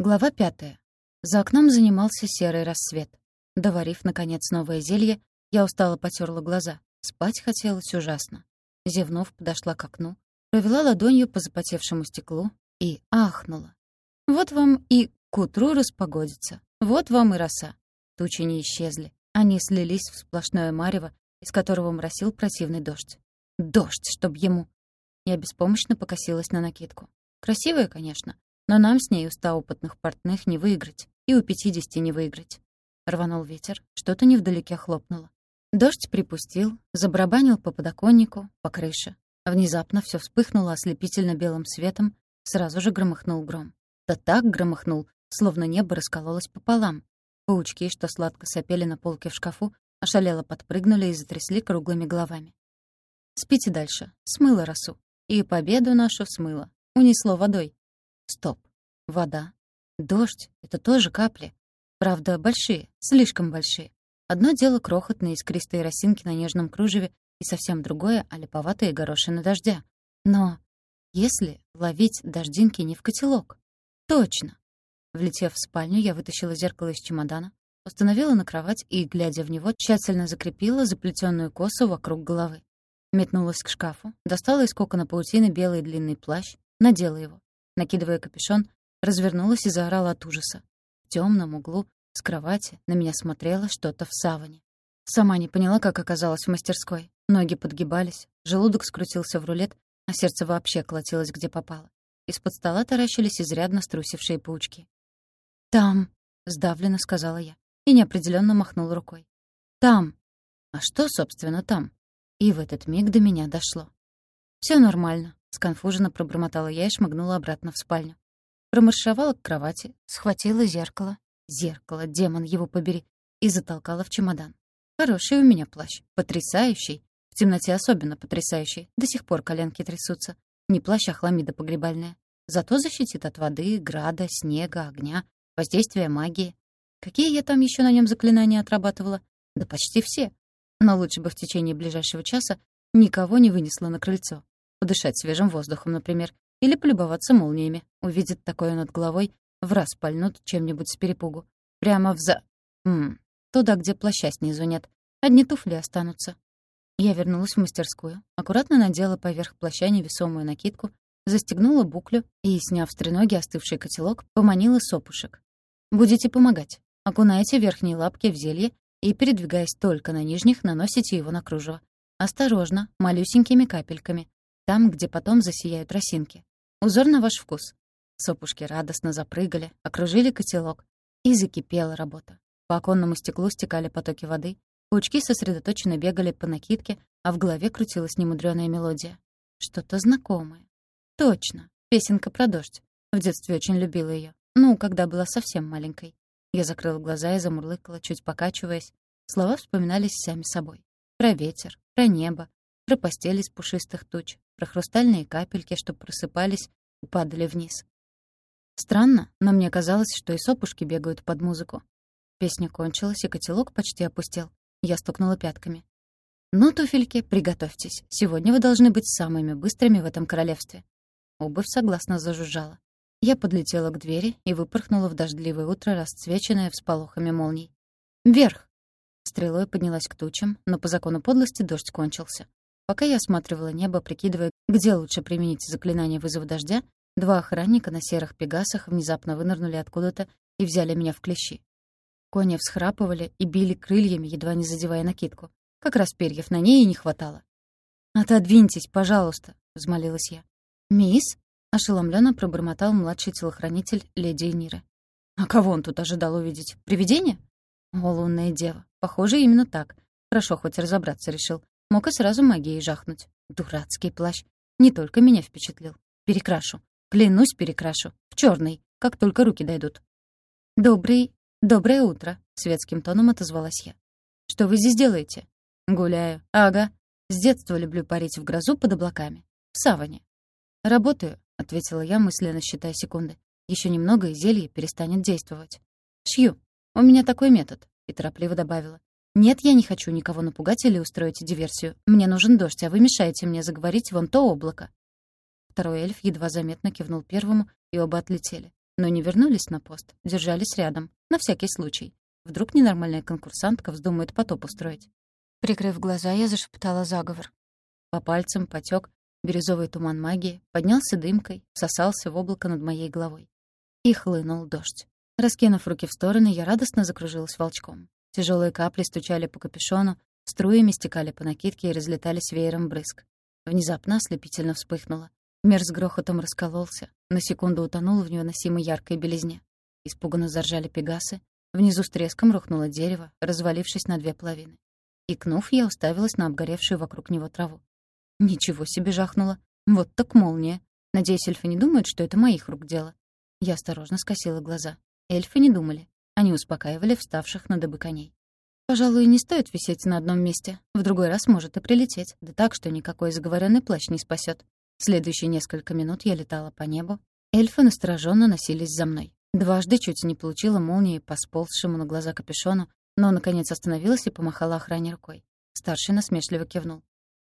Глава пятая. За окном занимался серый рассвет. Доварив, наконец, новое зелье, я устало потерла глаза. Спать хотелось ужасно. Зевнув, подошла к окну, провела ладонью по запотевшему стеклу и ахнула. Вот вам и к утру распогодится. Вот вам и роса. Тучи не исчезли. Они слились в сплошное марево, из которого моросил противный дождь. Дождь, чтоб ему... Я беспомощно покосилась на накидку. Красивая, конечно, но нам с ней у ста опытных портных не выиграть, и у пятидесяти не выиграть. Рванул ветер, что-то невдалеке хлопнуло. Дождь припустил, забарабанил по подоконнику, по крыше. Внезапно все вспыхнуло ослепительно белым светом, сразу же громыхнул гром. Да так громыхнул, словно небо раскололось пополам. Паучки, что сладко сопели на полке в шкафу, ошалело подпрыгнули и затрясли круглыми головами. Спите дальше. Смыло росу. И победу нашу смыло. Унесло водой. Стоп. Вода. Дождь — это тоже капли. Правда, большие, слишком большие. Одно дело крохотные искристые росинки на нежном кружеве, и совсем другое — олиповатые горошины дождя. Но если ловить дождинки не в котелок? Точно. Влетев в спальню, я вытащила зеркало из чемодана, установила на кровать и, глядя в него, тщательно закрепила заплетенную косу вокруг головы. Метнулась к шкафу, достала из кокона паутины белый длинный плащ, надела его. Накидывая капюшон, развернулась и заорала от ужаса. В темном углу с кровати на меня смотрело что-то в саване. Сама не поняла, как оказалась в мастерской. Ноги подгибались, желудок скрутился в рулет, а сердце вообще колотилось где попало. Из-под стола таращились изрядно струсившие паучки. «Там», — сдавленно сказала я, и неопределенно махнула рукой. «Там». А что, собственно, там? И в этот миг до меня дошло. Все нормально», Сконфуженно пробормотала я и шмыгнула обратно в спальню. Промаршировала к кровати, схватила зеркало. Зеркало, демон его побери. И затолкала в чемодан. Хороший у меня плащ. Потрясающий. В темноте особенно потрясающий. До сих пор коленки трясутся. Не плащ, а хламида погребальная. Зато защитит от воды, града, снега, огня, воздействия магии. Какие я там еще на нем заклинания отрабатывала? Да почти все. Но лучше бы в течение ближайшего часа никого не вынесло на крыльцо. Подышать свежим воздухом, например. Или полюбоваться молниями. Увидит такое над головой, в раз пальнут чем-нибудь с перепугу. Прямо в за... Ммм, туда, где плаща снизу нет. Одни туфли останутся. Я вернулась в мастерскую, аккуратно надела поверх плаща невесомую накидку, застегнула буклю и, сняв с треноги остывший котелок, поманила сопушек. «Будете помогать. Окунайте верхние лапки в зелье и, передвигаясь только на нижних, наносите его на кружево. Осторожно, малюсенькими капельками там, где потом засияют росинки. Узор на ваш вкус. Сопушки радостно запрыгали, окружили котелок. И закипела работа. По оконному стеклу стекали потоки воды, паучки сосредоточенно бегали по накидке, а в голове крутилась немудрёная мелодия. Что-то знакомое. Точно, песенка про дождь. В детстве очень любила её. Ну, когда была совсем маленькой. Я закрыла глаза и замурлыкала, чуть покачиваясь. Слова вспоминались сами собой. Про ветер, про небо, про постель из пушистых туч, про хрустальные капельки, что просыпались и падали вниз. Странно, но мне казалось, что и сопушки бегают под музыку. Песня кончилась, и котелок почти опустел. Я стукнула пятками. «Ну, туфельки, приготовьтесь. Сегодня вы должны быть самыми быстрыми в этом королевстве». Обувь согласно зажужжала. Я подлетела к двери и выпорхнула в дождливое утро, расцвеченное всполохами молний. «Вверх!» Стрелой поднялась к тучам, но по закону подлости дождь кончился. Пока я осматривала небо, прикидывая, где лучше применить заклинание вызова дождя, два охранника на серых пегасах внезапно вынырнули откуда-то и взяли меня в клещи. Кони всхрапывали и били крыльями, едва не задевая накидку. Как раз перьев на ней и не хватало. «Отодвиньтесь, пожалуйста», — взмолилась я. «Мисс?» — ошеломленно пробормотал младший телохранитель леди Эниры. «А кого он тут ожидал увидеть? Привидение?» «О, лунная дева. Похоже, именно так. Хорошо, хоть разобраться решил. Мог и сразу магией жахнуть. Дурацкий плащ. Не только меня впечатлил. Перекрашу. Клянусь, перекрашу. В черный, как только руки дойдут. «Добрый... Доброе утро», — светским тоном отозвалась я. «Что вы здесь делаете?» «Гуляю. Ага. С детства люблю парить в грозу под облаками. В саване». «Работаю», — ответила я, мысленно считая секунды. Еще немного, и зелье перестанет действовать. «Шью. У меня такой метод», — и торопливо добавила. «Нет, я не хочу никого напугать или устроить диверсию. Мне нужен дождь, а вы мешаете мне заговорить вон то облако». Второй эльф едва заметно кивнул первому, и оба отлетели. но не вернулись на пост, держались рядом, на всякий случай. Вдруг ненормальная конкурсантка вздумает потоп устроить. Прикрыв глаза, я зашептала заговор. По пальцам потек бирюзовый туман магии, поднялся дымкой, сосался в облако над моей головой. И хлынул дождь. Раскинув руки в стороны, я радостно закружилась волчком. Тяжелые капли стучали по капюшону, струями стекали по накидке и разлетались веером брызг. Внезапно ослепительно вспыхнуло. Мир с грохотом раскололся, на секунду утонул в невыносимой яркой белизне. Испуганно заржали пегасы, внизу с треском рухнуло дерево, развалившись на две половины. Икнув, я уставилась на обгоревшую вокруг него траву. Ничего себе жахнуло. Вот так молния. Надеюсь, эльфы не думают, что это моих рук дело. Я осторожно скосила глаза. Эльфы не думали. Они успокаивали вставших на дыбы коней. Пожалуй, не стоит висеть на одном месте. В другой раз может и прилететь. Да так, что никакой заговоренный плащ не спасет. Следующие несколько минут я летала по небу. Эльфы настороженно носились за мной. Дважды чуть не получила молнии по сползшему на глаза капюшону, но, наконец, остановилась и помахала охране рукой. Старший насмешливо кивнул.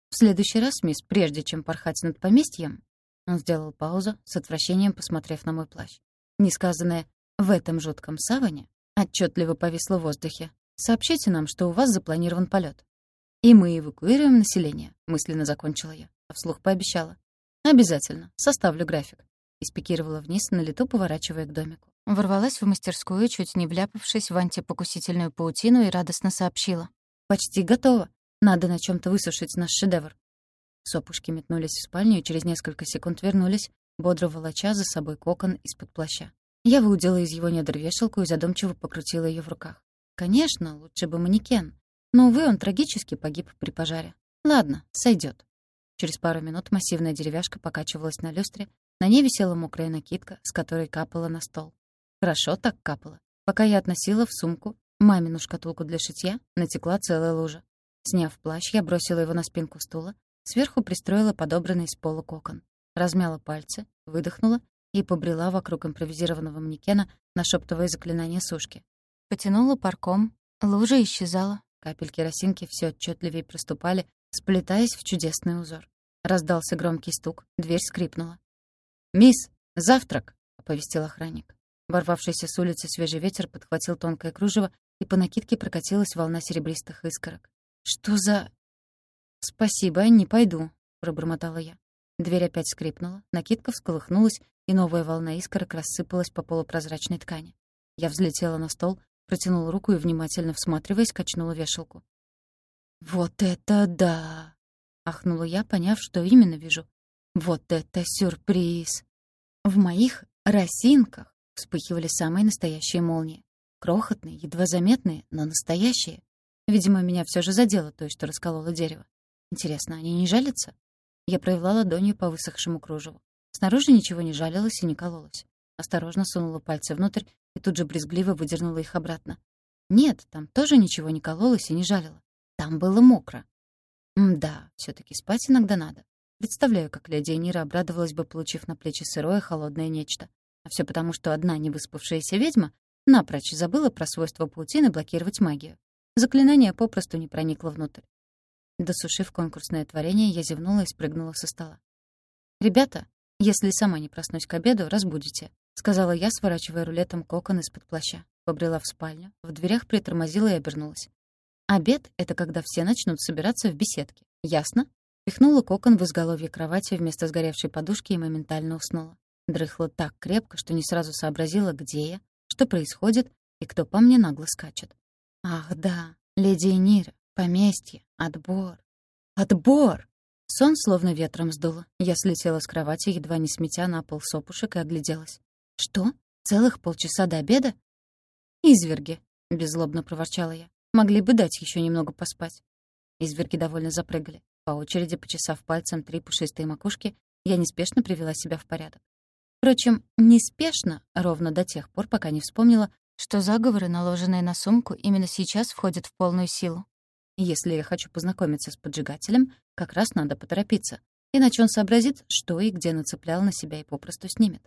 «В следующий раз, мисс, прежде чем порхать над поместьем...» Он сделал паузу, с отвращением посмотрев на мой плащ. Несказанное «в этом жутком саване» отчетливо повисло в воздухе. «Сообщите нам, что у вас запланирован полет. «И мы эвакуируем население», — мысленно закончила я, а вслух пообещала. «Обязательно. Составлю график». И спикировала вниз, на лету поворачивая к домику. Ворвалась в мастерскую, чуть не вляпавшись в антипокусительную паутину, и радостно сообщила. «Почти готово. Надо на чем то высушить наш шедевр». Сопушки метнулись в спальню и через несколько секунд вернулись, бодро волоча за собой кокон из-под плаща. Я выудила из его недр вешалку и задумчиво покрутила ее в руках. Конечно, лучше бы манекен. Но, увы, он трагически погиб при пожаре. Ладно, сойдет. Через пару минут массивная деревяшка покачивалась на люстре, на ней висела мокрая накидка, с которой капала на стол. Хорошо так капала. Пока я относила в сумку мамину шкатулку для шитья, натекла целая лужа. Сняв плащ, я бросила его на спинку стула, сверху пристроила подобранный с пола кокон, размяла пальцы, выдохнула и побрела вокруг импровизированного манекена, нашептывая заклинание сушки. Потянула парком, лужа исчезала, капельки росинки все отчетливее проступали, сплетаясь в чудесный узор. Раздался громкий стук, дверь скрипнула. «Мисс, завтрак!» — оповестил охранник. Ворвавшийся с улицы свежий ветер подхватил тонкое кружево, и по накидке прокатилась волна серебристых искорок. «Что за...» «Спасибо, не пойду», — пробормотала я. Дверь опять скрипнула, накидка всколыхнулась, и новая волна искорок рассыпалась по полупрозрачной ткани. Я взлетела на стол, протянула руку и, внимательно всматриваясь, качнула вешалку. «Вот это да!» — ахнула я, поняв, что именно вижу. «Вот это сюрприз!» В моих росинках вспыхивали самые настоящие молнии. Крохотные, едва заметные, но настоящие. Видимо, меня все же задело то, что раскололо дерево. Интересно, они не жалятся? Я провела ладонью по высохшему кружеву. Снаружи ничего не жалилось и не кололось. Осторожно сунула пальцы внутрь и тут же брезгливо выдернула их обратно. Нет, там тоже ничего не кололось и не жалило. Там было мокро. М-да, все таки спать иногда надо. Представляю, как леди Энира обрадовалась бы, получив на плечи сырое холодное нечто. А все потому, что одна невыспавшаяся ведьма напрочь забыла про свойство паутины блокировать магию. Заклинание попросту не проникло внутрь. Досушив конкурсное творение, я зевнула и спрыгнула со стола. «Ребята, если сама не проснусь к обеду, разбудите», — сказала я, сворачивая рулетом кокон из-под плаща. Побрела в спальню, в дверях притормозила и обернулась. Обед — это когда все начнут собираться в беседке. Ясно? Пихнула кокон в изголовье кровати вместо сгоревшей подушки и моментально уснула. Дрыхла так крепко, что не сразу сообразила, где я, что происходит и кто по мне нагло скачет. Ах, да, леди Энира, поместье, отбор. Отбор! Сон словно ветром сдуло. Я слетела с кровати, едва не сметя на пол сопушек и огляделась. Что? Целых полчаса до обеда? «Изверги», — беззлобно проворчала я. Могли бы дать еще немного поспать. Изверги довольно запрыгали. По очереди, почесав пальцем три пушистые макушки, я неспешно привела себя в порядок. Впрочем, неспешно, ровно до тех пор, пока не вспомнила, что заговоры, наложенные на сумку, именно сейчас входят в полную силу. Если я хочу познакомиться с поджигателем, как раз надо поторопиться, иначе он сообразит, что и где нацеплял на себя и попросту снимет.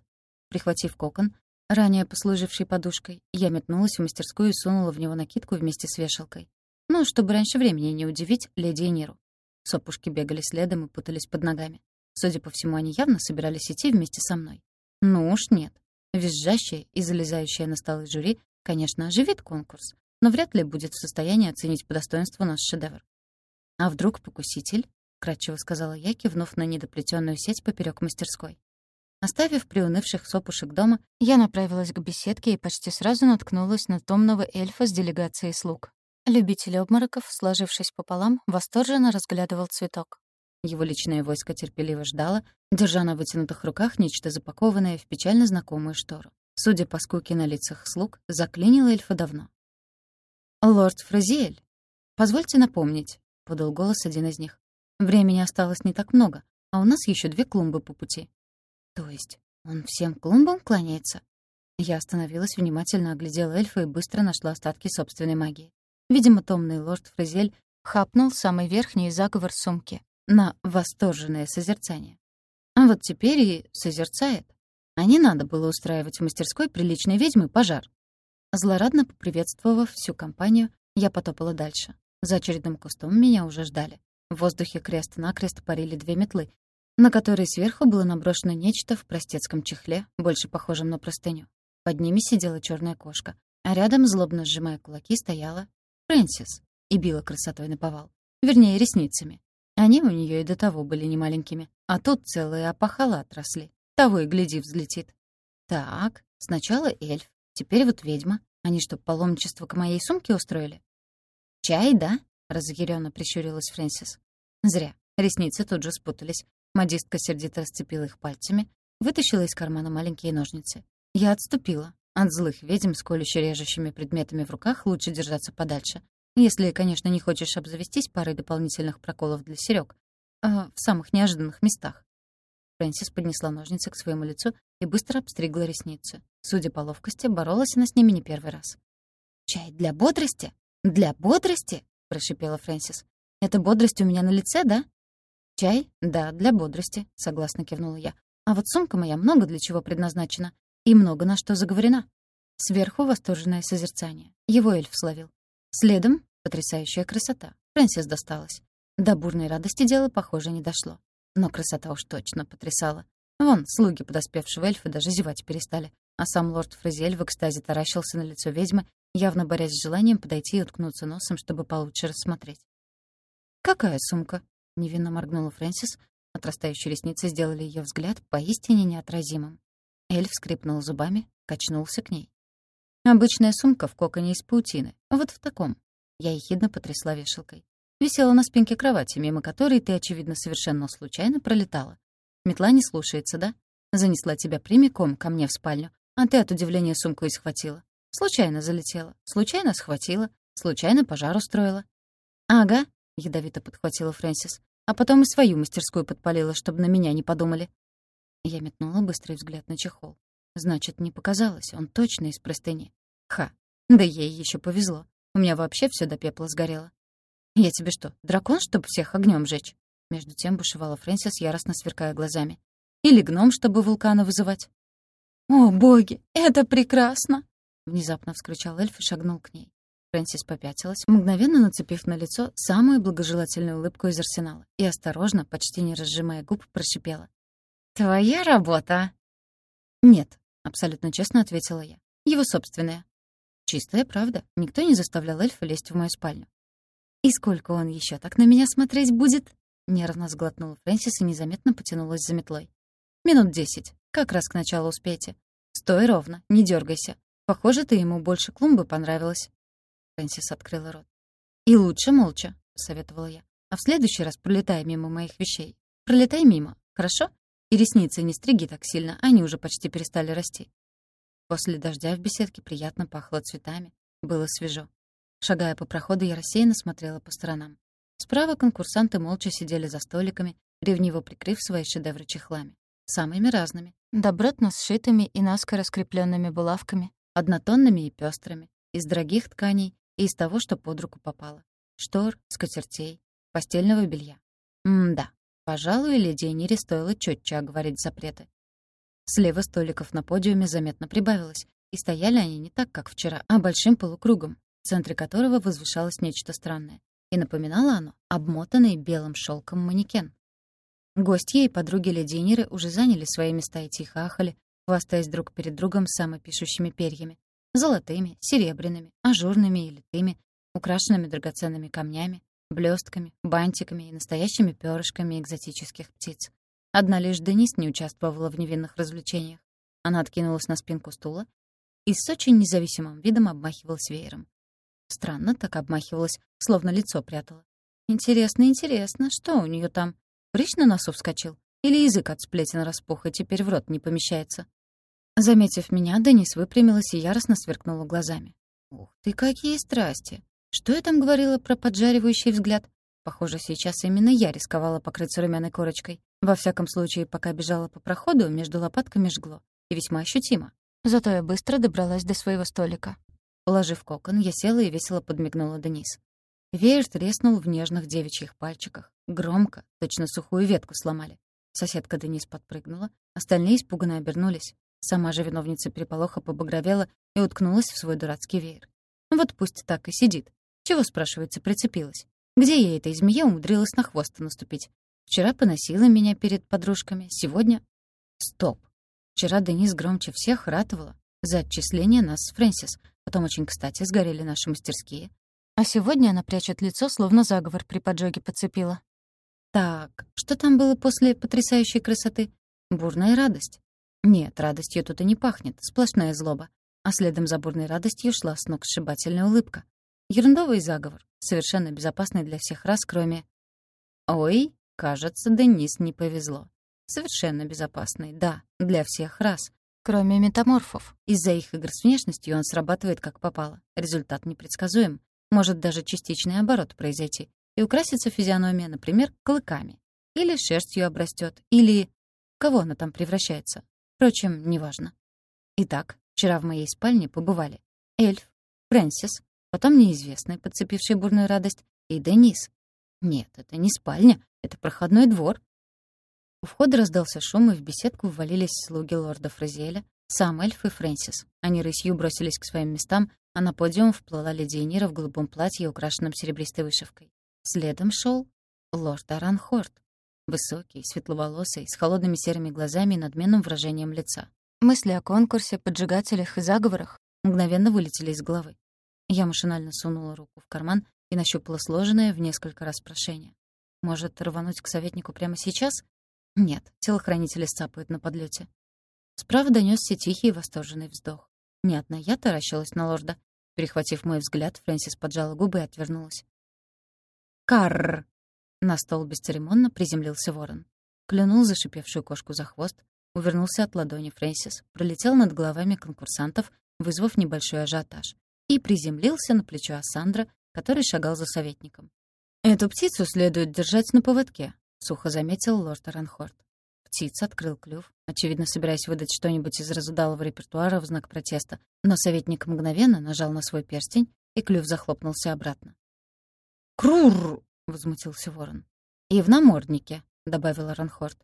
Прихватив кокон, ранее послужившей подушкой, я метнулась в мастерскую и сунула в него накидку вместе с вешалкой. Ну, чтобы раньше времени не удивить леди Эниру. Сопушки бегали следом и путались под ногами. Судя по всему, они явно собирались идти вместе со мной. Ну уж нет. Визжащая и залезающая на столы жюри, конечно, оживит конкурс, но вряд ли будет в состоянии оценить по достоинству наш шедевр. «А вдруг покуситель?» — кратчево сказала я, кивнув на недоплетенную сеть поперек мастерской. Оставив приунывших сопушек дома, я направилась к беседке и почти сразу наткнулась на томного эльфа с делегацией слуг. Любитель обмороков, сложившись пополам, восторженно разглядывал цветок. Его личное войско терпеливо ждало, держа на вытянутых руках нечто запакованное в печально знакомую штору. Судя по скуке на лицах слуг, заклинил эльфа давно. «Лорд Фразиэль, позвольте напомнить», — подал голос один из них. «Времени осталось не так много, а у нас еще две клумбы по пути». «То есть он всем клумбам кланяется?» Я остановилась, внимательно оглядела эльфа и быстро нашла остатки собственной магии. Видимо, томный лорд Фразель хапнул самый верхний заговор сумки на восторженное созерцание. А вот теперь и созерцает. А не надо было устраивать в мастерской приличной ведьмы пожар. Злорадно поприветствовав всю компанию, я потопала дальше. За очередным кустом меня уже ждали. В воздухе крест-накрест парили две метлы, на которые сверху было наброшено нечто в простецком чехле, больше похожем на простыню. Под ними сидела черная кошка, а рядом, злобно сжимая кулаки, стояла Фрэнсис и била красотой на повал. Вернее, ресницами. Они у нее и до того были немаленькими, а тут целые опахала отросли. Того и гляди, взлетит. Так, сначала эльф, теперь вот ведьма. Они что, паломничество к моей сумке устроили? «Чай, да?» — разъяренно прищурилась Фрэнсис. Зря. Ресницы тут же спутались. Модистка сердито расцепила их пальцами, вытащила из кармана маленькие ножницы. Я отступила. От злых ведьм с колюще-режущими предметами в руках лучше держаться подальше. Если, конечно, не хочешь обзавестись парой дополнительных проколов для серёг. А в самых неожиданных местах. Фрэнсис поднесла ножницы к своему лицу и быстро обстригла ресницы. Судя по ловкости, боролась она с ними не первый раз. «Чай для бодрости? Для бодрости?» — прошипела Фрэнсис. «Это бодрость у меня на лице, да?» «Чай? Да, для бодрости», — согласно кивнула я. «А вот сумка моя много для чего предназначена и много на что заговорена». Сверху восторженное созерцание. Его эльф словил. Следом Потрясающая красота. Фрэнсис досталась. До бурной радости дело, похоже, не дошло. Но красота уж точно потрясала. Вон, слуги подоспевшего эльфа даже зевать перестали, а сам лорд Фразиэль в экстазе таращился на лицо ведьмы, явно борясь с желанием подойти и уткнуться носом, чтобы получше рассмотреть. «Какая сумка?» — невинно моргнула Фрэнсис. Отрастающие ресницы сделали ее взгляд поистине неотразимым. Эльф скрипнул зубами, качнулся к ней. «Обычная сумка в коконе из паутины. Вот в таком. Я ехидно потрясла вешалкой. Висела на спинке кровати, мимо которой ты, очевидно, совершенно случайно пролетала. Метла не слушается, да? Занесла тебя прямиком ко мне в спальню, а ты от удивления сумку и схватила. Случайно залетела, случайно схватила, случайно пожар устроила. «Ага», — ядовито подхватила Фрэнсис, а потом и свою мастерскую подпалила, чтобы на меня не подумали. Я метнула быстрый взгляд на чехол. Значит, не показалось, он точно из простыни. Ха, да ей еще повезло. У меня вообще все до пепла сгорело. Я тебе что, дракон, чтобы всех огнем жечь? Между тем бушевала Фрэнсис, яростно сверкая глазами. Или гном, чтобы вулканы вызывать. «О, боги, это прекрасно!» Внезапно вскричал эльф и шагнул к ней. Фрэнсис попятилась, мгновенно нацепив на лицо самую благожелательную улыбку из арсенала и осторожно, почти не разжимая губ, прошипела. «Твоя работа!» «Нет», — абсолютно честно ответила я. «Его собственная. Чистая правда. Никто не заставлял эльфа лезть в мою спальню. «И сколько он еще так на меня смотреть будет?» Нервно сглотнула Фрэнсис и незаметно потянулась за метлой. «Минут десять. Как раз к началу успеете. Стой ровно, не дергайся. Похоже, ты ему больше клумбы понравилась». Фрэнсис открыла рот. «И лучше молча», — посоветовала я. «А в следующий раз пролетай мимо моих вещей. Пролетай мимо, хорошо? И ресницы не стриги так сильно, они уже почти перестали расти. После дождя в беседке приятно пахло цветами. Было свежо. Шагая по проходу, я рассеянно смотрела по сторонам. Справа конкурсанты молча сидели за столиками, ревниво прикрыв свои шедевры чехлами. Самыми разными. Добротно сшитыми и наскоро скрепленными булавками, однотонными и пестрыми, из дорогих тканей и из того, что под руку попало. Штор, скатертей, постельного белья. М-да, пожалуй, леди Энире стоило четче оговорить запреты. Слева столиков на подиуме заметно прибавилось, и стояли они не так, как вчера, а большим полукругом, в центре которого возвышалось нечто странное. И напоминало оно обмотанный белым шелком манекен. Гостья и подруги леденеры уже заняли свои места и тихо ахали, хвастаясь друг перед другом самопишущими перьями. Золотыми, серебряными, ажурными и литыми, украшенными драгоценными камнями, блестками, бантиками и настоящими перышками экзотических птиц. Одна лишь Денис не участвовала в невинных развлечениях. Она откинулась на спинку стула и с очень независимым видом обмахивалась веером. Странно так обмахивалась, словно лицо прятала. Интересно, интересно, что у нее там? Прыщ на носу вскочил? Или язык от сплетен распух и теперь в рот не помещается? Заметив меня, Денис выпрямилась и яростно сверкнула глазами. «Ух ты, какие страсти! Что я там говорила про поджаривающий взгляд? Похоже, сейчас именно я рисковала покрыться румяной корочкой. Во всяком случае, пока бежала по проходу, между лопатками жгло. И весьма ощутимо. Зато я быстро добралась до своего столика. Положив кокон, я села и весело подмигнула Денис. Веер треснул в нежных девичьих пальчиках. Громко, точно сухую ветку сломали. Соседка Денис подпрыгнула, остальные испуганно обернулись. Сама же виновница переполоха побагровела и уткнулась в свой дурацкий веер. Вот пусть так и сидит. Чего, спрашивается, прицепилась? Где я этой змее умудрилась на хвост наступить? Вчера поносила меня перед подружками, сегодня... Стоп. Вчера Денис громче всех ратовала за отчисление нас с Фрэнсис. Потом очень кстати сгорели наши мастерские. А сегодня она прячет лицо, словно заговор при поджоге подцепила. Так, что там было после потрясающей красоты? Бурная радость. Нет, радостью тут и не пахнет, сплошная злоба. А следом за бурной радостью шла сногсшибательная улыбка. Ерундовый заговор, совершенно безопасный для всех раз, кроме... Ой, кажется, Денис не повезло. Совершенно безопасный, да, для всех раз. Кроме метаморфов. Из-за их игр с внешностью он срабатывает как попало. Результат непредсказуем. Может даже частичный оборот произойти. И украсится физиономия, например, клыками. Или шерстью обрастет, или... Кого она там превращается? Впрочем, неважно. Итак, вчера в моей спальне побывали эльф, Фрэнсис, потом неизвестный, подцепивший бурную радость, и Денис. Нет, это не спальня, это проходной двор. У входа раздался шум, и в беседку ввалились слуги лорда Фразиэля, сам эльф и Фрэнсис. Они рысью бросились к своим местам, а на подиум вплыла леди Энира в голубом платье, украшенном серебристой вышивкой. Следом шел лорд Аранхорд. Высокий, светловолосый, с холодными серыми глазами и надменным выражением лица. Мысли о конкурсе, поджигателях и заговорах мгновенно вылетели из головы. Я машинально сунула руку в карман и нащупала сложенное в несколько раз прошение. Может, рвануть к советнику прямо сейчас? Нет, телохранители сцапают на подлете. Справа донесся тихий восторженный вздох. Не одна я таращилась на лорда. Перехватив мой взгляд, Фрэнсис поджала губы и отвернулась. «Карр!» На стол бесцеремонно приземлился ворон. Клюнул зашипевшую кошку за хвост, увернулся от ладони Фрэнсис, пролетел над головами конкурсантов, вызвав небольшой ажиотаж, и приземлился на плечо Ассандра, который шагал за советником. «Эту птицу следует держать на поводке», — сухо заметил лорд Аранхорд. Птица открыл клюв, очевидно, собираясь выдать что-нибудь из разудалого репертуара в знак протеста, но советник мгновенно нажал на свой перстень, и клюв захлопнулся обратно. «Крур!» — возмутился ворон. «И в наморднике», — добавил Ранхорд.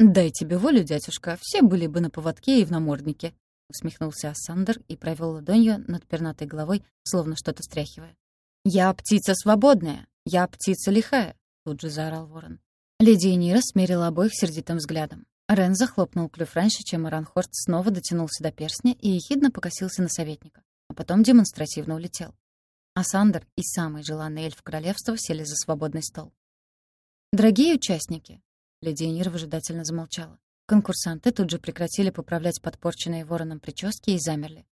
«Дай тебе волю, дядюшка, все были бы на поводке и в наморднике», — усмехнулся Ассандер и провел ладонью над пернатой головой, словно что-то стряхивая. «Я птица свободная! Я птица лихая!» — тут же заорал ворон. Леди Энира смерила обоих сердитым взглядом. Рен захлопнул клюв раньше, чем Аранхорд снова дотянулся до перстня и ехидно покосился на советника, а потом демонстративно улетел а Сандер и самый желанный эльф королевства сели за свободный стол. «Дорогие участники!» — леди Энир выжидательно замолчала. Конкурсанты тут же прекратили поправлять подпорченные вороном прически и замерли.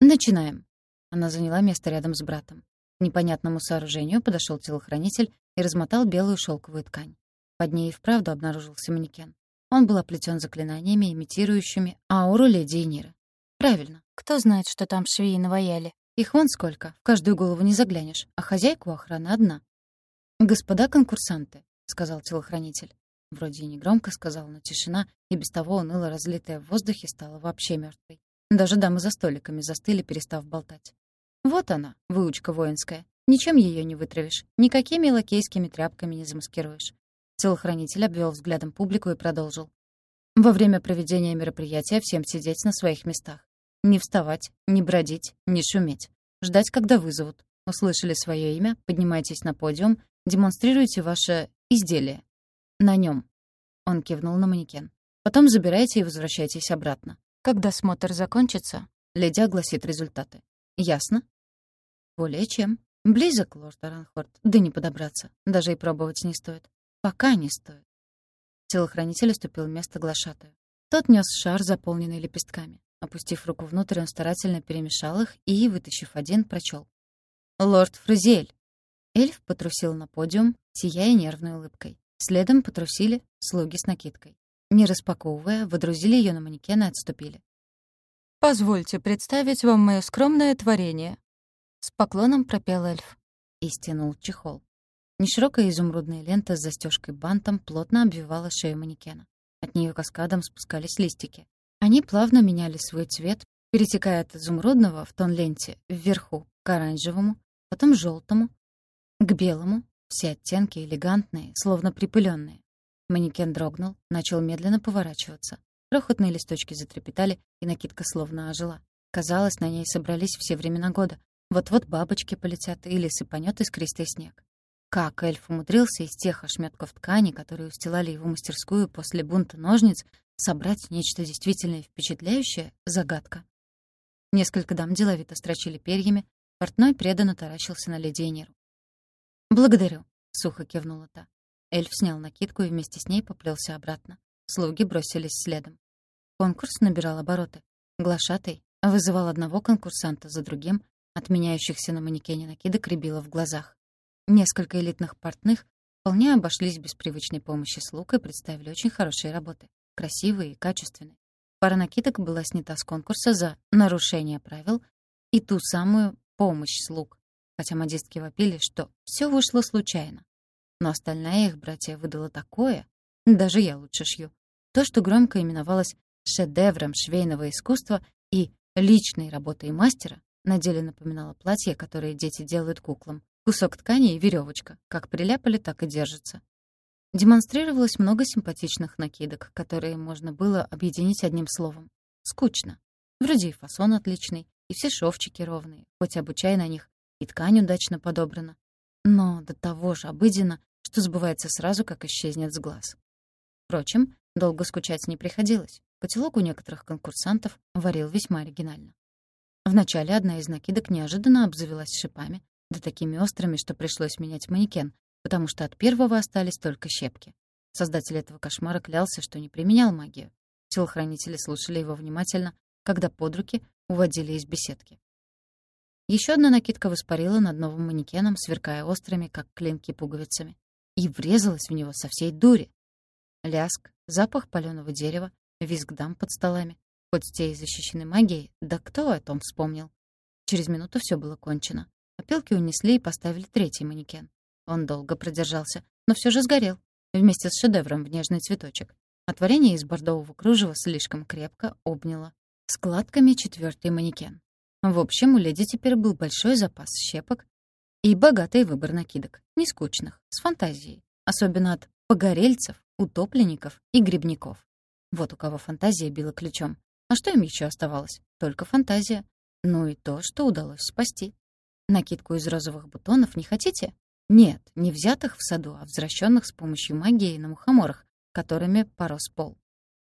«Начинаем!» Она заняла место рядом с братом. К непонятному сооружению подошел телохранитель и размотал белую шелковую ткань. Под ней и вправду обнаружился манекен. Он был оплетен заклинаниями, имитирующими ауру леди Эниры. Правильно. Кто знает, что там швеи наваяли? Их вон сколько, в каждую голову не заглянешь, а хозяйку охраны одна. «Господа конкурсанты», — сказал телохранитель. Вроде и негромко сказал, но тишина, и без того уныло разлитая в воздухе, стала вообще мертвой. Даже дамы за столиками застыли, перестав болтать. Вот она, выучка воинская. Ничем ее не вытравишь, никакими лакейскими тряпками не замаскируешь. Телохранитель обвел взглядом публику и продолжил. Во время проведения мероприятия всем сидеть на своих местах. Не вставать, не бродить, не шуметь. Ждать, когда вызовут. Услышали свое имя, поднимайтесь на подиум, демонстрируйте ваше изделие. На нем. Он кивнул на манекен. Потом забирайте и возвращайтесь обратно. Когда смотр закончится, леди огласит результаты. Ясно? Более чем. Близок, лорд Аранхорд, да не подобраться. Даже и пробовать не стоит. Пока не стоит. Телохранитель уступил место глашатаю. Тот нес шар, заполненный лепестками. Опустив руку внутрь, он старательно перемешал их и, вытащив один, прочел. «Лорд Фрузель!» Эльф потрусил на подиум, сияя нервной улыбкой. Следом потрусили слуги с накидкой. Не распаковывая, водрузили ее на манекен и отступили. «Позвольте представить вам мое скромное творение», — с поклоном пропел эльф и стянул чехол. Неширокая изумрудная лента с застежкой бантом плотно обвивала шею манекена. От нее каскадом спускались листики. Они плавно меняли свой цвет, перетекая от изумрудного в тон ленте вверху к оранжевому, потом желтому, к белому, все оттенки элегантные, словно припыленные. Манекен дрогнул, начал медленно поворачиваться. Крохотные листочки затрепетали, и накидка словно ожила. Казалось, на ней собрались все времена года. Вот-вот бабочки полетят или сыпанет искристый снег. Как эльф умудрился из тех ошметков ткани, которые устилали его мастерскую после бунта ножниц, собрать нечто действительно впечатляющее — загадка. Несколько дам деловито строчили перьями, портной преданно таращился на леди. «Благодарю», — сухо кивнула та. Эльф снял накидку и вместе с ней поплелся обратно. Слуги бросились следом. Конкурс набирал обороты. Глашатый вызывал одного конкурсанта за другим, отменяющихся на манекене накидок рябило в глазах. Несколько элитных портных вполне обошлись без привычной помощи слуг и представили очень хорошие работы, красивые и качественные. Пара накидок была снята с конкурса за нарушение правил и ту самую помощь слуг, хотя модистки вопили, что все вышло случайно. Но остальная их братья выдала такое, даже я лучше шью, то, что громко именовалось шедевром швейного искусства и личной работой мастера, на деле напоминало платье, которое дети делают куклам, Кусок ткани и веревочка, как приляпали, так и держится. Демонстрировалось много симпатичных накидок, которые можно было объединить одним словом. Скучно. Вроде и фасон отличный, и все шовчики ровные, хоть обучай на них, и ткань удачно подобрана. Но до того же обыденно, что сбывается сразу, как исчезнет с глаз. Впрочем, долго скучать не приходилось. Котелок у некоторых конкурсантов варил весьма оригинально. Вначале одна из накидок неожиданно обзавелась шипами, да такими острыми, что пришлось менять манекен, потому что от первого остались только щепки. Создатель этого кошмара клялся, что не применял магию. Телохранители слушали его внимательно, когда под руки уводили из беседки. Еще одна накидка воспарила над новым манекеном, сверкая острыми, как клинки пуговицами, и врезалась в него со всей дури. Ляск, запах палёного дерева, визг дам под столами. Хоть те и защищены магией, да кто о том вспомнил? Через минуту все было кончено. Опилки унесли и поставили третий манекен. Он долго продержался, но все же сгорел, вместе с шедевром в нежный цветочек. А творение из бордового кружева слишком крепко обняло складками четвертый манекен. В общем, у леди теперь был большой запас щепок и богатый выбор накидок, не скучных, с фантазией, особенно от погорельцев, утопленников и грибников. Вот у кого фантазия била ключом. А что им еще оставалось? Только фантазия. Ну и то, что удалось спасти. Накидку из розовых бутонов не хотите? Нет, не взятых в саду, а возвращенных с помощью магии на мухоморах, которыми порос пол.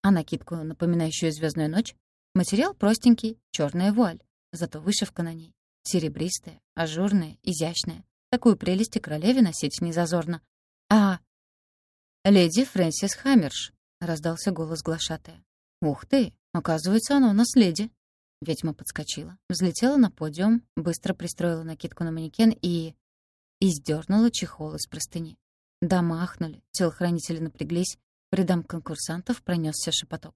А накидку, напоминающую звездную ночь? Материал простенький, черная вуаль, зато вышивка на ней. Серебристая, ажурная, изящная. Такую прелесть и королеве носить не зазорно. А... «Леди Фрэнсис Хаммерш», — раздался голос глашатая. «Ух ты! Оказывается, оно наследие. Ведьма подскочила, взлетела на подиум, быстро пристроила накидку на манекен и... и сдернула чехол из простыни. Дамы ахнули, телохранители напряглись, по конкурсантов пронесся шепоток.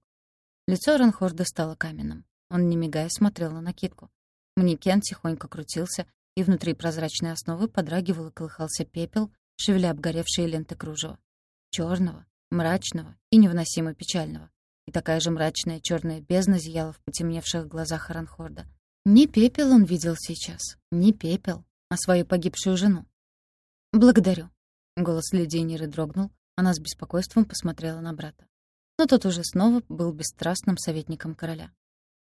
Лицо Ранхорда стало каменным. Он, не мигая, смотрел на накидку. Манекен тихонько крутился, и внутри прозрачной основы подрагивал и колыхался пепел, шевеля обгоревшие ленты кружева. черного, мрачного и невыносимо печального и такая же мрачная черная бездна зияла в потемневших глазах Аранхорда. Не пепел он видел сейчас, не пепел, а свою погибшую жену. «Благодарю». Голос леди Ниры дрогнул, она с беспокойством посмотрела на брата. Но тот уже снова был бесстрастным советником короля.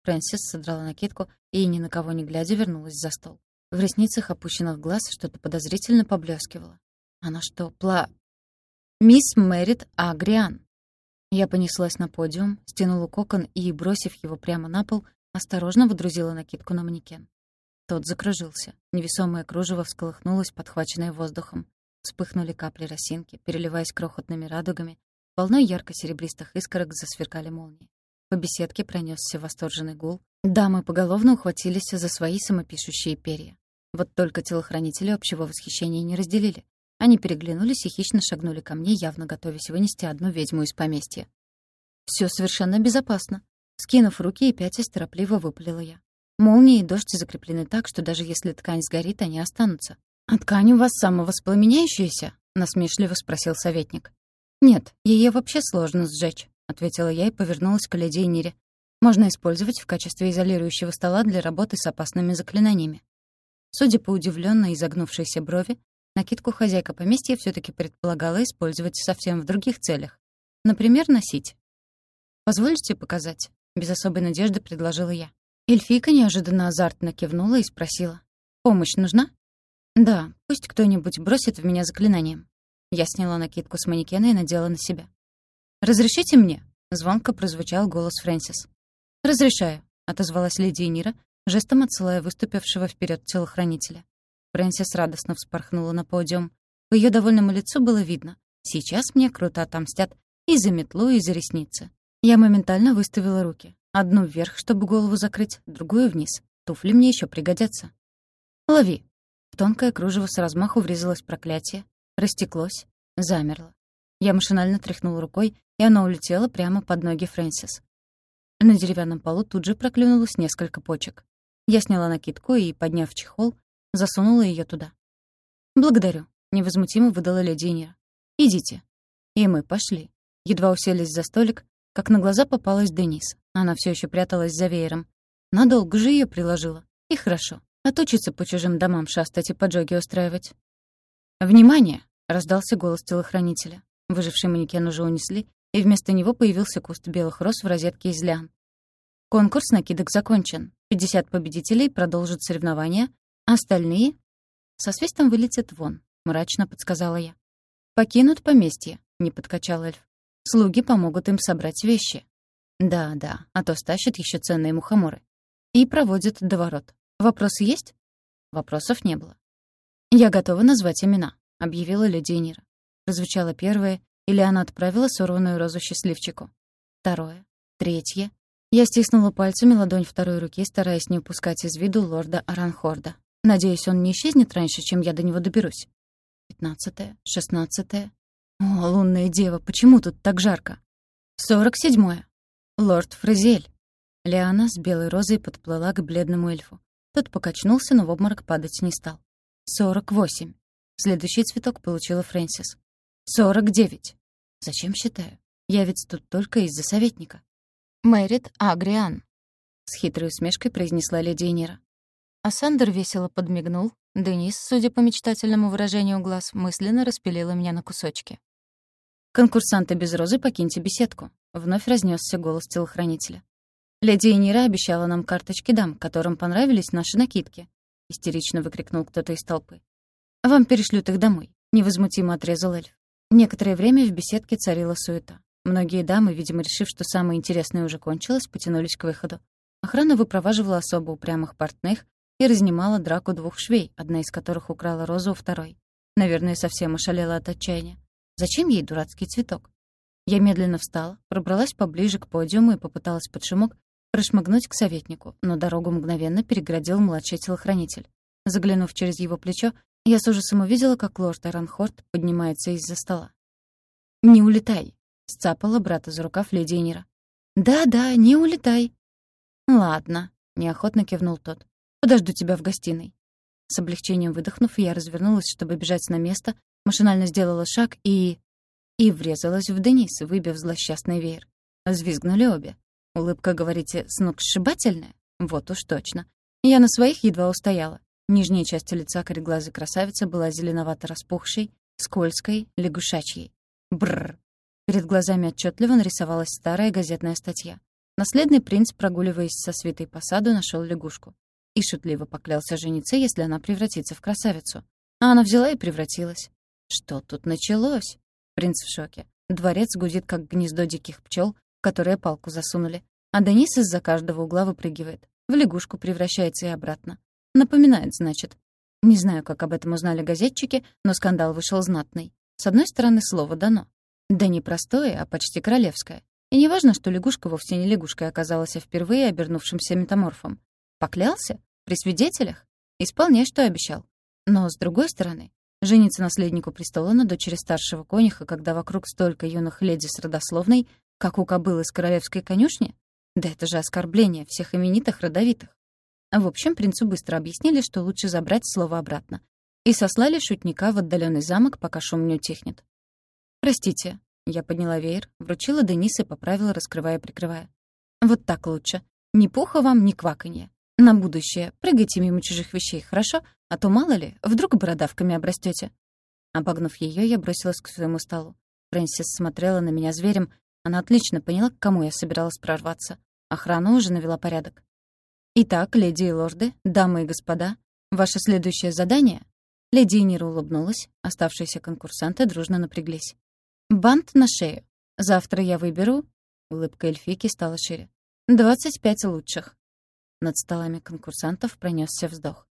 Фрэнсис содрала накидку и, ни на кого не глядя, вернулась за стол. В ресницах опущенных глаз что-то подозрительно поблескивало. Она что, пла... «Мисс Мэрит Агриан», Я понеслась на подиум, стянула кокон и, бросив его прямо на пол, осторожно водрузила накидку на манекен. Тот закружился. Невесомое кружево всколыхнулось, подхваченное воздухом. Вспыхнули капли росинки, переливаясь крохотными радугами. Волной ярко-серебристых искорок засверкали молнии. По беседке пронесся восторженный гул. Дамы поголовно ухватились за свои самопишущие перья. Вот только телохранители общего восхищения не разделили. Они переглянулись и хищно шагнули ко мне, явно готовясь вынести одну ведьму из поместья. Все совершенно безопасно», — скинув руки и пятясь, торопливо выпалила я. «Молнии и дождь закреплены так, что даже если ткань сгорит, они останутся». «А ткань у вас самовоспламеняющаяся?» — насмешливо спросил советник. «Нет, ее вообще сложно сжечь», — ответила я и повернулась к леди Нире. «Можно использовать в качестве изолирующего стола для работы с опасными заклинаниями». Судя по удивленно изогнувшейся брови, Накидку хозяйка поместья все таки предполагала использовать совсем в других целях. Например, носить. «Позвольте показать?» — без особой надежды предложила я. Эльфийка неожиданно азартно кивнула и спросила. «Помощь нужна?» «Да, пусть кто-нибудь бросит в меня заклинанием». Я сняла накидку с манекена и надела на себя. «Разрешите мне?» — звонко прозвучал голос Фрэнсис. «Разрешаю», — отозвалась леди Нира, жестом отсылая выступившего вперед телохранителя. Фрэнсис радостно вспорхнула на подиум. По ее довольному лицу было видно. Сейчас мне круто отомстят и за метлу, и за ресницы. Я моментально выставила руки. Одну вверх, чтобы голову закрыть, другую вниз. Туфли мне еще пригодятся. «Лови!» В тонкое кружево с размаху врезалось проклятие, растеклось, замерло. Я машинально тряхнула рукой, и оно улетело прямо под ноги Фрэнсис. На деревянном полу тут же проклюнулось несколько почек. Я сняла накидку и, подняв чехол, засунула ее туда. «Благодарю», — невозмутимо выдала леди Инья. «Идите». И мы пошли. Едва уселись за столик, как на глаза попалась Денис. Она все еще пряталась за веером. Надолго же ее приложила. И хорошо. Отучится по чужим домам шастать и поджоги устраивать. «Внимание!» — раздался голос телохранителя. Выживший манекен уже унесли, и вместо него появился куст белых роз в розетке из лян. Конкурс накидок закончен. 50 победителей продолжат соревнования, Остальные со свистом вылетят вон, мрачно подсказала я. Покинут поместье, не подкачал эльф. Слуги помогут им собрать вещи. Да, да, а то стащат еще ценные мухоморы. И проводят до ворот. Вопросы есть? Вопросов не было. «Я готова назвать имена», — объявила леди Нира. Прозвучало первое, или она отправила сорванную розу счастливчику. Второе. Третье. Я стиснула пальцами ладонь второй руки, стараясь не упускать из виду лорда Аранхорда. Надеюсь, он не исчезнет раньше, чем я до него доберусь. Пятнадцатое, шестнадцатое. О, лунная дева, почему тут так жарко? Сорок седьмое. Лорд Фразель. Лиана с белой розой подплыла к бледному эльфу. Тот покачнулся, но в обморок падать не стал. Сорок восемь. Следующий цветок получила Фрэнсис. Сорок девять. Зачем считаю? Я ведь тут только из-за советника. Мэрит Агриан. С хитрой усмешкой произнесла леди Энира. А Сандер весело подмигнул. Денис, судя по мечтательному выражению глаз, мысленно распилила меня на кусочки. «Конкурсанты без розы, покиньте беседку», — вновь разнесся голос телохранителя. «Леди Энира обещала нам карточки дам, которым понравились наши накидки», — истерично выкрикнул кто-то из толпы. «Вам перешлют их домой», — невозмутимо отрезал эльф. Некоторое время в беседке царила суета. Многие дамы, видимо, решив, что самое интересное уже кончилось, потянулись к выходу. Охрана выпроваживала особо упрямых портных, и разнимала драку двух швей, одна из которых украла розу у второй. Наверное, совсем ошалела от отчаяния. Зачем ей дурацкий цветок? Я медленно встала, пробралась поближе к подиуму и попыталась под шумок прошмыгнуть к советнику, но дорогу мгновенно переградил младший телохранитель. Заглянув через его плечо, я с ужасом увидела, как лорд Аранхорд поднимается из-за стола. «Не улетай!» — сцапала брата за рукав леди Энира. «Да-да, не улетай!» «Ладно», — неохотно кивнул тот. Подожду тебя в гостиной». С облегчением выдохнув, я развернулась, чтобы бежать на место, машинально сделала шаг и... И врезалась в Денис, выбив злосчастный веер. Взвизгнули обе. Улыбка, говорите, сногсшибательная? Вот уж точно. Я на своих едва устояла. Нижняя часть лица кореглазой красавицы была зеленовато распухшей, скользкой, лягушачьей. Бррр. Перед глазами отчетливо нарисовалась старая газетная статья. Наследный принц, прогуливаясь со свитой по нашел лягушку и шутливо поклялся жениться, если она превратится в красавицу. А она взяла и превратилась. Что тут началось? Принц в шоке. Дворец гудит, как гнездо диких пчел, в которые палку засунули. А Денис из-за каждого угла выпрыгивает. В лягушку превращается и обратно. Напоминает, значит. Не знаю, как об этом узнали газетчики, но скандал вышел знатный. С одной стороны, слово дано. Да не простое, а почти королевское. И не важно, что лягушка вовсе не лягушкой оказалась, а впервые обернувшимся метаморфом. Поклялся? При свидетелях? Исполняй, что обещал. Но, с другой стороны, жениться наследнику престола на дочери старшего конюха, когда вокруг столько юных леди с родословной, как у кобылы с королевской конюшни? Да это же оскорбление всех именитых родовитых. В общем, принцу быстро объяснили, что лучше забрать слово обратно. И сослали шутника в отдаленный замок, пока шум не утихнет. «Простите». Я подняла веер, вручила Денис и поправила, раскрывая прикрывая. «Вот так лучше. Ни пуха вам, ни кваканья. На будущее прыгайте мимо чужих вещей, хорошо? А то, мало ли, вдруг бородавками обрастете. Обогнув ее, я бросилась к своему столу. Фрэнсис смотрела на меня зверем. Она отлично поняла, к кому я собиралась прорваться. Охрана уже навела порядок. «Итак, леди и лорды, дамы и господа, ваше следующее задание...» Леди Нира улыбнулась, оставшиеся конкурсанты дружно напряглись. «Бант на шею. Завтра я выберу...» Улыбка эльфийки стала шире. «Двадцать пять лучших». Над столами конкурсантов пронесся вздох.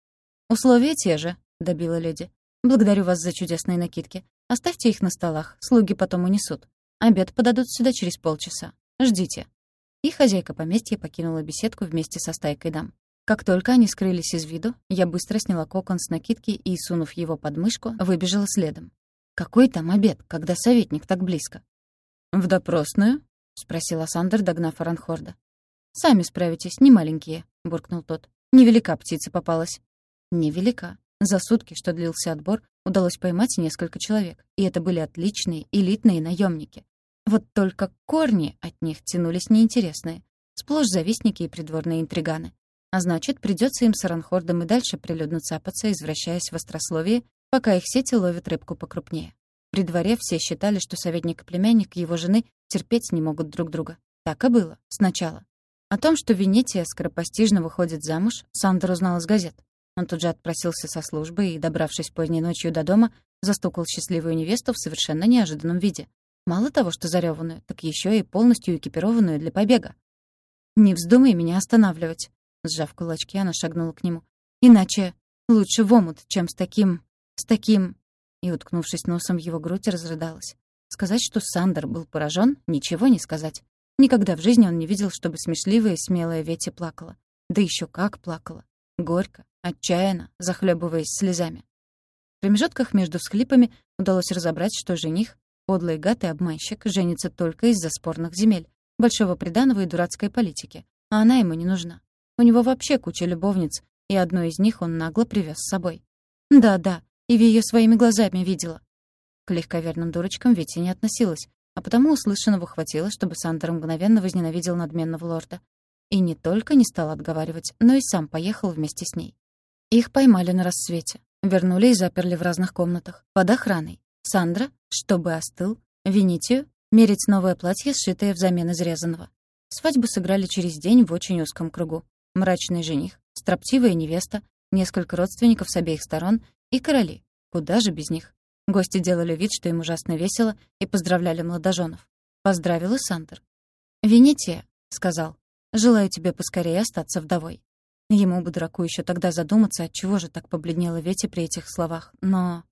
«Условия те же», — добила леди. «Благодарю вас за чудесные накидки. Оставьте их на столах, слуги потом унесут. Обед подадут сюда через полчаса. Ждите». И хозяйка поместья покинула беседку вместе со стайкой дам. Как только они скрылись из виду, я быстро сняла кокон с накидки и, сунув его под мышку, выбежала следом. «Какой там обед, когда советник так близко?» «В допросную?» — спросила Сандер, догнав Аранхорда. «Сами справитесь, не маленькие», — буркнул тот. «Невелика птица попалась». «Невелика. За сутки, что длился отбор, удалось поймать несколько человек, и это были отличные, элитные наемники. Вот только корни от них тянулись неинтересные. Сплошь завистники и придворные интриганы. А значит, придется им с Аранхордом и дальше прилюдно цапаться, извращаясь в острословие, пока их сети ловят рыбку покрупнее. При дворе все считали, что советник и племянник его жены терпеть не могут друг друга. Так и было. Сначала. О том, что Венетия скоропостижно выходит замуж, Сандер узнал из газет. Он тут же отпросился со службы и, добравшись поздней ночью до дома, застукал счастливую невесту в совершенно неожиданном виде. Мало того, что зарёванную, так еще и полностью экипированную для побега. «Не вздумай меня останавливать», — сжав кулачки, она шагнула к нему. «Иначе лучше в омут, чем с таким... с таким...» И, уткнувшись носом в его грудь, разрыдалась. Сказать, что Сандер был поражен, ничего не сказать. Никогда в жизни он не видел, чтобы смешливая и смелая Вети плакала. Да еще как плакала. Горько, отчаянно, захлебываясь слезами. В промежутках между всхлипами удалось разобрать, что жених Подлый гад и обманщик женится только из-за спорных земель, большого приданого и дурацкой политики, а она ему не нужна. У него вообще куча любовниц, и одну из них он нагло привез с собой. Да-да, Иви ее своими глазами видела. К легковерным дурочкам Вити не относилась, а потому услышанного хватило, чтобы Сандер мгновенно возненавидел надменного лорда. И не только не стал отговаривать, но и сам поехал вместе с ней. Их поймали на рассвете, вернули и заперли в разных комнатах, под охраной. Сандра, чтобы остыл, Венитию, мерить новое платье, сшитое взамен изрезанного. Свадьбу сыграли через день в очень узком кругу. Мрачный жених, строптивая невеста, несколько родственников с обеих сторон и короли. Куда же без них? Гости делали вид, что им ужасно весело, и поздравляли молодоженов. Поздравил и Сандер. «Венетия», — сказал, — «желаю тебе поскорее остаться вдовой». Ему бы, дураку, еще тогда задуматься, отчего же так побледнела Вети при этих словах, но...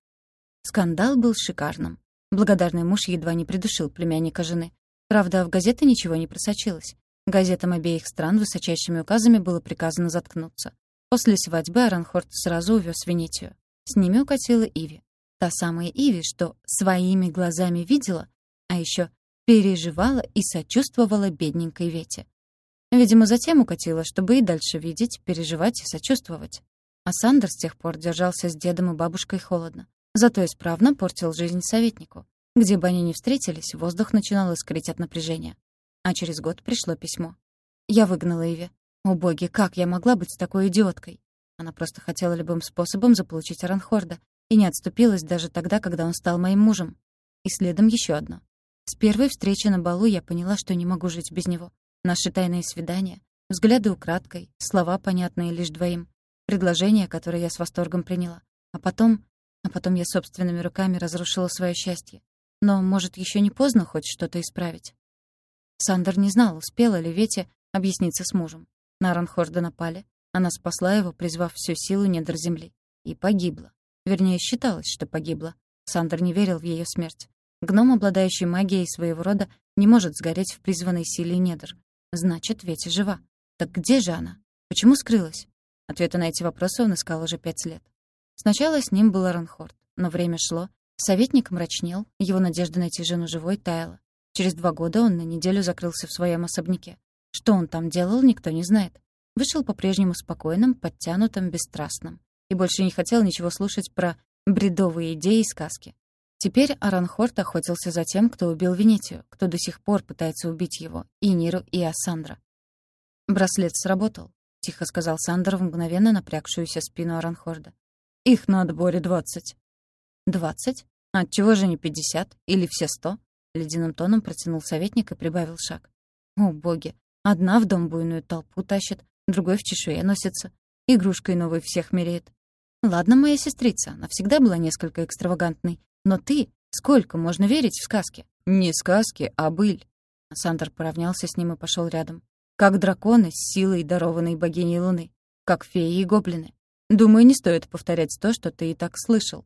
Скандал был шикарным. Благодарный муж едва не придушил племянника жены. Правда, в газеты ничего не просочилось. Газетам обеих стран высочайшими указами было приказано заткнуться. После свадьбы Аранхорд сразу увез Венетию. С ними укатила Иви. Та самая Иви, что своими глазами видела, а еще переживала и сочувствовала бедненькой Вете. Видимо, затем укатила, чтобы и дальше видеть, переживать и сочувствовать. А Сандер с тех пор держался с дедом и бабушкой холодно. Зато исправно портил жизнь советнику. Где бы они ни встретились, воздух начинал искрить от напряжения. А через год пришло письмо. Я выгнала Иви. О боги, как я могла быть такой идиоткой? Она просто хотела любым способом заполучить Аранхорда и не отступилась даже тогда, когда он стал моим мужем. И следом еще одно. С первой встречи на балу я поняла, что не могу жить без него. Наши тайные свидания, взгляды украдкой, слова, понятные лишь двоим, предложения, которые я с восторгом приняла. А потом а потом я собственными руками разрушила свое счастье. Но, может, еще не поздно хоть что-то исправить? Сандер не знал, успела ли Ветя объясниться с мужем. На Ранхорда напали. Она спасла его, призвав всю силу недр земли. И погибла. Вернее, считалось, что погибла. Сандер не верил в ее смерть. Гном, обладающий магией своего рода, не может сгореть в призванной силе недр. Значит, Ветя жива. Так где же она? Почему скрылась? Ответы на эти вопросы он искал уже пять лет. Сначала с ним был Ранхорд, но время шло, советник мрачнел, его надежда найти жену живой таяла. Через два года он на неделю закрылся в своем особняке. Что он там делал, никто не знает. Вышел по-прежнему спокойным, подтянутым, бесстрастным. И больше не хотел ничего слушать про бредовые идеи и сказки. Теперь Аранхорт охотился за тем, кто убил Венетию, кто до сих пор пытается убить его, и Ниру, и Ассандра. «Браслет сработал», — тихо сказал Сандер в мгновенно напрягшуюся спину Аранхорда. «Их на отборе двадцать». «Двадцать? Отчего же не пятьдесят? Или все сто?» Ледяным тоном протянул советник и прибавил шаг. «О, боги! Одна в дом буйную толпу тащит, другой в чешуе носится, игрушкой новой всех меряет. Ладно, моя сестрица, она всегда была несколько экстравагантной, но ты, сколько можно верить в сказки? Не сказки, а быль!» Сандер поравнялся с ним и пошел рядом. «Как драконы с силой, дарованной богиней Луны, как феи и гоблины. Думаю, не стоит повторять то, что ты и так слышал».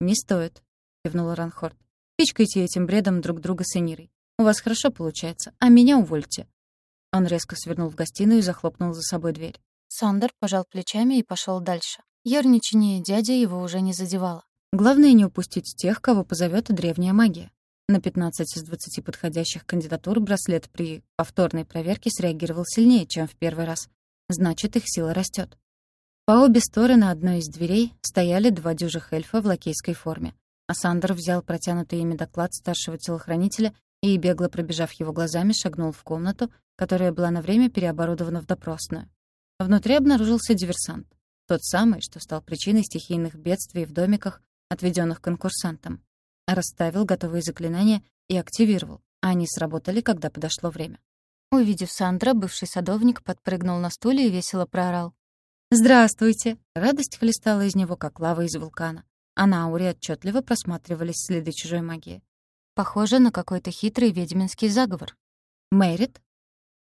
«Не стоит», — кивнула Ранхорд. Пичкайте этим бредом друг друга с Энирой. У вас хорошо получается, а меня увольте». Он резко свернул в гостиную и захлопнул за собой дверь. Сандер пожал плечами и пошел дальше. Ярничание дядя его уже не задевало. Главное не упустить тех, кого позовет древняя магия. На 15 из 20 подходящих кандидатур браслет при повторной проверке среагировал сильнее, чем в первый раз. Значит, их сила растет. По обе стороны одной из дверей стояли два дюжих эльфа в лакейской форме. А взял протянутый ими доклад старшего телохранителя и, бегло пробежав его глазами, шагнул в комнату, которая была на время переоборудована в допросную. Внутри обнаружился диверсант. Тот самый, что стал причиной стихийных бедствий в домиках, отведенных конкурсантам. Расставил готовые заклинания и активировал, а они сработали, когда подошло время. Увидев Сандра, бывший садовник подпрыгнул на стуле и весело проорал. «Здравствуйте!» Радость хлестала из него, как лава из вулкана а на ауре отчетливо просматривались следы чужой магии. Похоже на какой-то хитрый ведьминский заговор. «Мэрит?»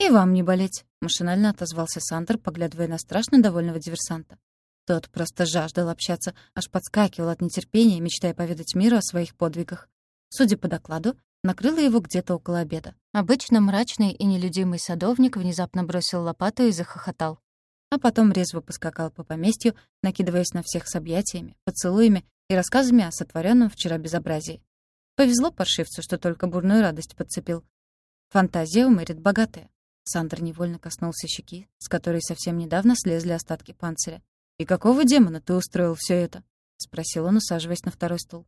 «И вам не болеть», — машинально отозвался Сандер, поглядывая на страшно довольного диверсанта. Тот просто жаждал общаться, аж подскакивал от нетерпения, мечтая поведать миру о своих подвигах. Судя по докладу, накрыло его где-то около обеда. Обычно мрачный и нелюдимый садовник внезапно бросил лопату и захохотал а потом резво поскакал по поместью, накидываясь на всех с объятиями, поцелуями и рассказами о сотворенном вчера безобразии. Повезло паршивцу, что только бурную радость подцепил. Фантазия умерит богатая. Сандер невольно коснулся щеки, с которой совсем недавно слезли остатки панциря. «И какого демона ты устроил все это?» — спросил он, усаживаясь на второй стул.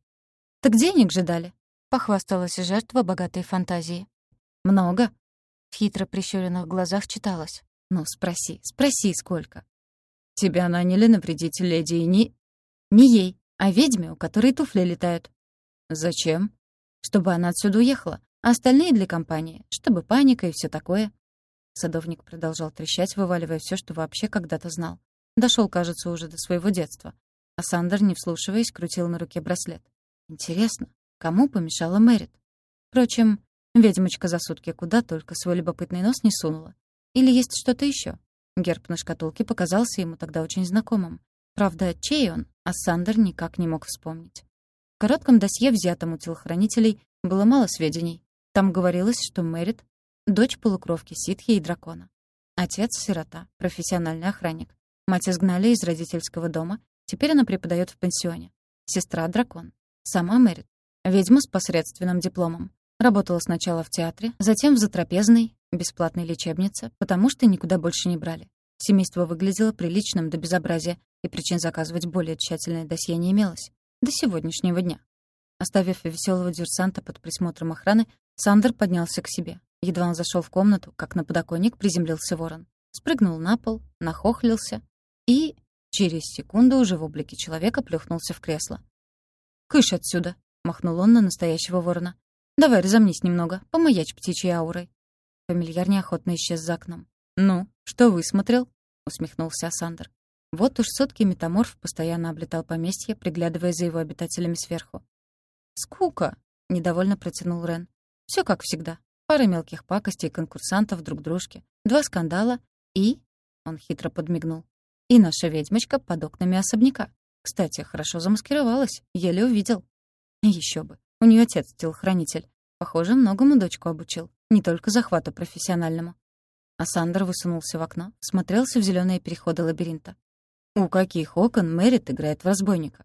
«Так денег же дали», — похвасталась жертва богатой фантазии. «Много?» В хитро прищуренных глазах читалось. «Ну, спроси, спроси, сколько?» «Тебя наняли навредить леди и не...» «Не ей, а ведьме, у которой туфли летают». «Зачем?» «Чтобы она отсюда уехала, а остальные для компании, чтобы паника и все такое». Садовник продолжал трещать, вываливая все, что вообще когда-то знал. Дошел, кажется, уже до своего детства. А Сандер, не вслушиваясь, крутил на руке браслет. Интересно, кому помешала Мэрит? Впрочем, ведьмочка за сутки куда только свой любопытный нос не сунула. Или есть что-то еще? Герб на шкатулке показался ему тогда очень знакомым. Правда, чей он, а Сандер никак не мог вспомнить. В коротком досье, взятом у телохранителей, было мало сведений. Там говорилось, что Мэрит — дочь полукровки ситхи и дракона. Отец — сирота, профессиональный охранник. Мать изгнали из родительского дома, теперь она преподает в пансионе. Сестра — дракон. Сама Мэрит — ведьма с посредственным дипломом. Работала сначала в театре, затем в затрапезной, бесплатной лечебнице, потому что никуда больше не брали. Семейство выглядело приличным до безобразия, и причин заказывать более тщательное досье не имелось. До сегодняшнего дня. Оставив веселого диверсанта под присмотром охраны, Сандер поднялся к себе. Едва он зашел в комнату, как на подоконник приземлился ворон. Спрыгнул на пол, нахохлился и... Через секунду уже в облике человека плюхнулся в кресло. «Кыш отсюда!» — махнул он на настоящего ворона. «Давай разомнись немного, помаячь птичьей аурой». Фамильяр неохотно исчез за окном. «Ну, что высмотрел?» — усмехнулся Асандр. Вот уж сотки метаморф постоянно облетал поместье, приглядывая за его обитателями сверху. «Скука!» — недовольно протянул Рен. Все как всегда. Пара мелких пакостей конкурсантов друг дружке, два скандала и...» Он хитро подмигнул. «И наша ведьмочка под окнами особняка. Кстати, хорошо замаскировалась, еле увидел». Еще бы. У нее отец телохранитель. Похоже, многому дочку обучил, не только захвату профессиональному. А Сандер высунулся в окно, смотрелся в зеленые переходы лабиринта. У каких окон Мэрит играет в разбойника?